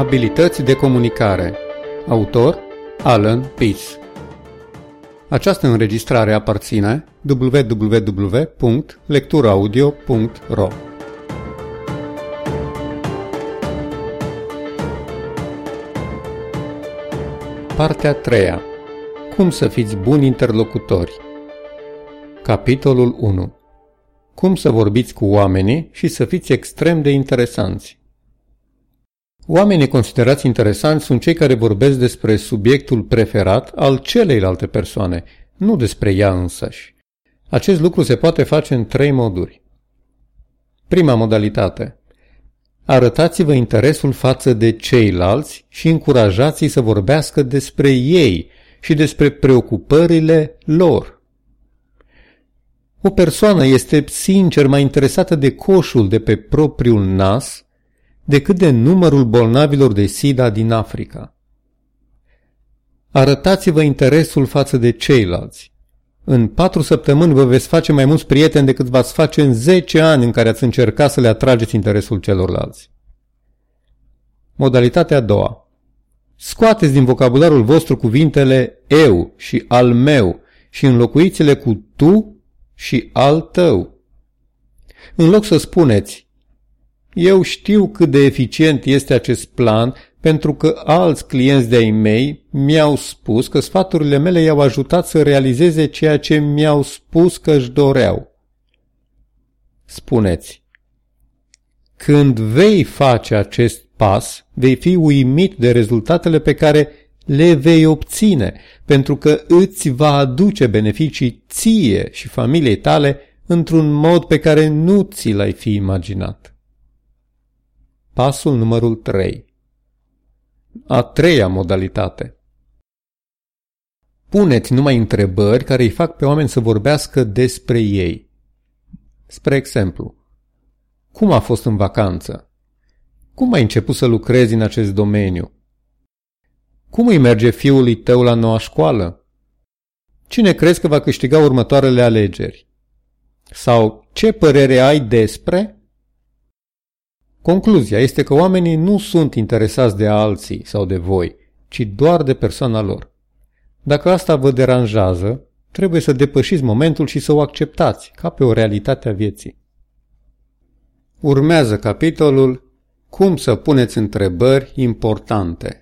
Abilități de comunicare. Autor Alan Peace Această înregistrare aparține www.lecturaudio.ro Partea 3 Cum să fiți buni interlocutori. Capitolul 1 Cum să vorbiți cu oamenii și să fiți extrem de interesanți Oamenii considerați interesanți sunt cei care vorbesc despre subiectul preferat al celeilalte persoane, nu despre ea însăși. Acest lucru se poate face în trei moduri. Prima modalitate. Arătați-vă interesul față de ceilalți și încurajați-i să vorbească despre ei și despre preocupările lor. O persoană este sincer mai interesată de coșul de pe propriul nas decât de numărul bolnavilor de SIDA din Africa. Arătați-vă interesul față de ceilalți. În patru săptămâni vă veți face mai mulți prieteni decât v-ați face în zece ani în care ați încercat să le atrageți interesul celorlalți. Modalitatea a doua. Scoateți din vocabularul vostru cuvintele eu și al meu și înlocuiți-le cu tu și al tău. În loc să spuneți eu știu cât de eficient este acest plan pentru că alți clienți de-ai mei mi-au spus că sfaturile mele i-au ajutat să realizeze ceea ce mi-au spus că își doreau. Spuneți, când vei face acest pas, vei fi uimit de rezultatele pe care le vei obține, pentru că îți va aduce beneficii ție și familiei tale într-un mod pe care nu ți l-ai fi imaginat. Pasul numărul 3 A treia modalitate Puneți numai întrebări care îi fac pe oameni să vorbească despre ei. Spre exemplu, cum a fost în vacanță? Cum ai început să lucrezi în acest domeniu? Cum îi merge fiului tău la noua școală? Cine crezi că va câștiga următoarele alegeri? Sau ce părere ai despre? Concluzia este că oamenii nu sunt interesați de alții sau de voi, ci doar de persoana lor. Dacă asta vă deranjează, trebuie să depășiți momentul și să o acceptați, ca pe o realitate a vieții. Urmează capitolul Cum să puneți întrebări importante.